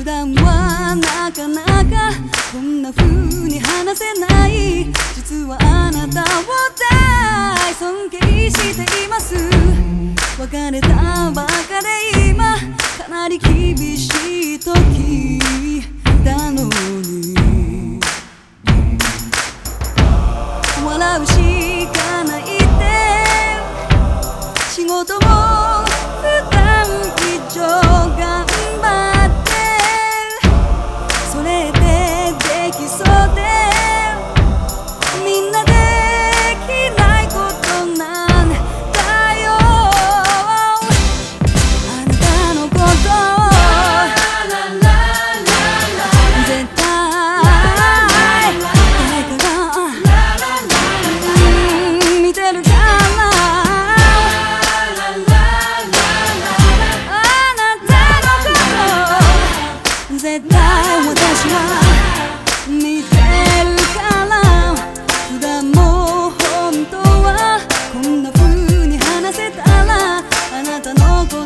普段はなかなかこんな風に話せない。実はあなたを大尊敬しています。別れたばかで今かなり厳しい時だのに。笑うしかないって。仕事も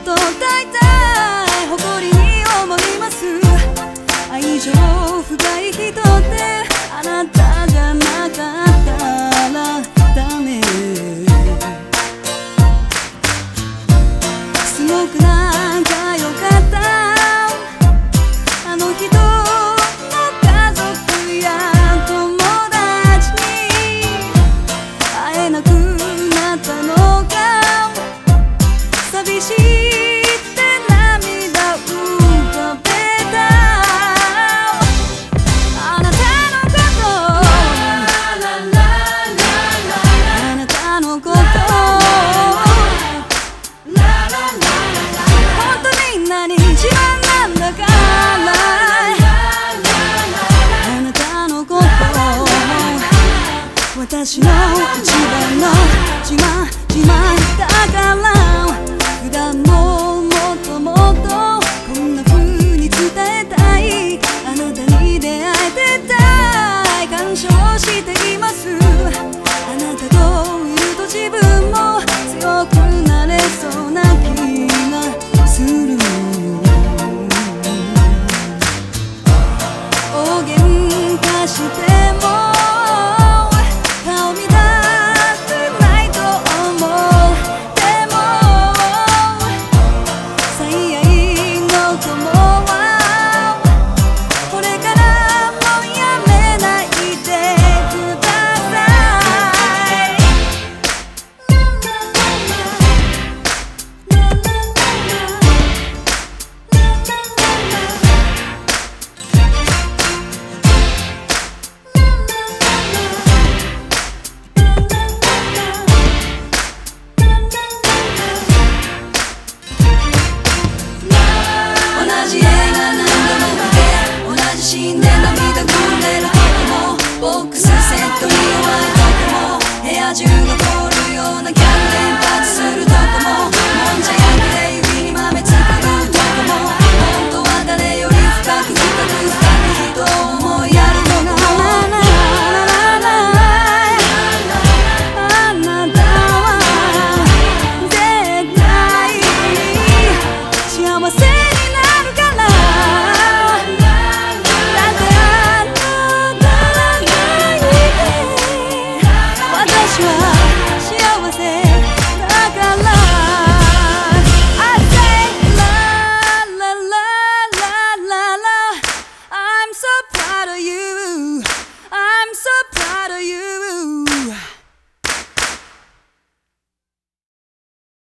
こと大体誇りに思います。愛情深い人ってあなたじゃなかったらダメ。すごく仲良かった。あの人の家族や友達に会えなく私の一番の自慢自慢だから普段ももっともっとこんな風に伝えたいあなたに出会えてたい感謝をしています見て同じシーンで涙ぐれる時も僕